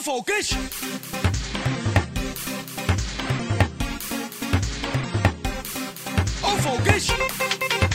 Focus. Oh focus.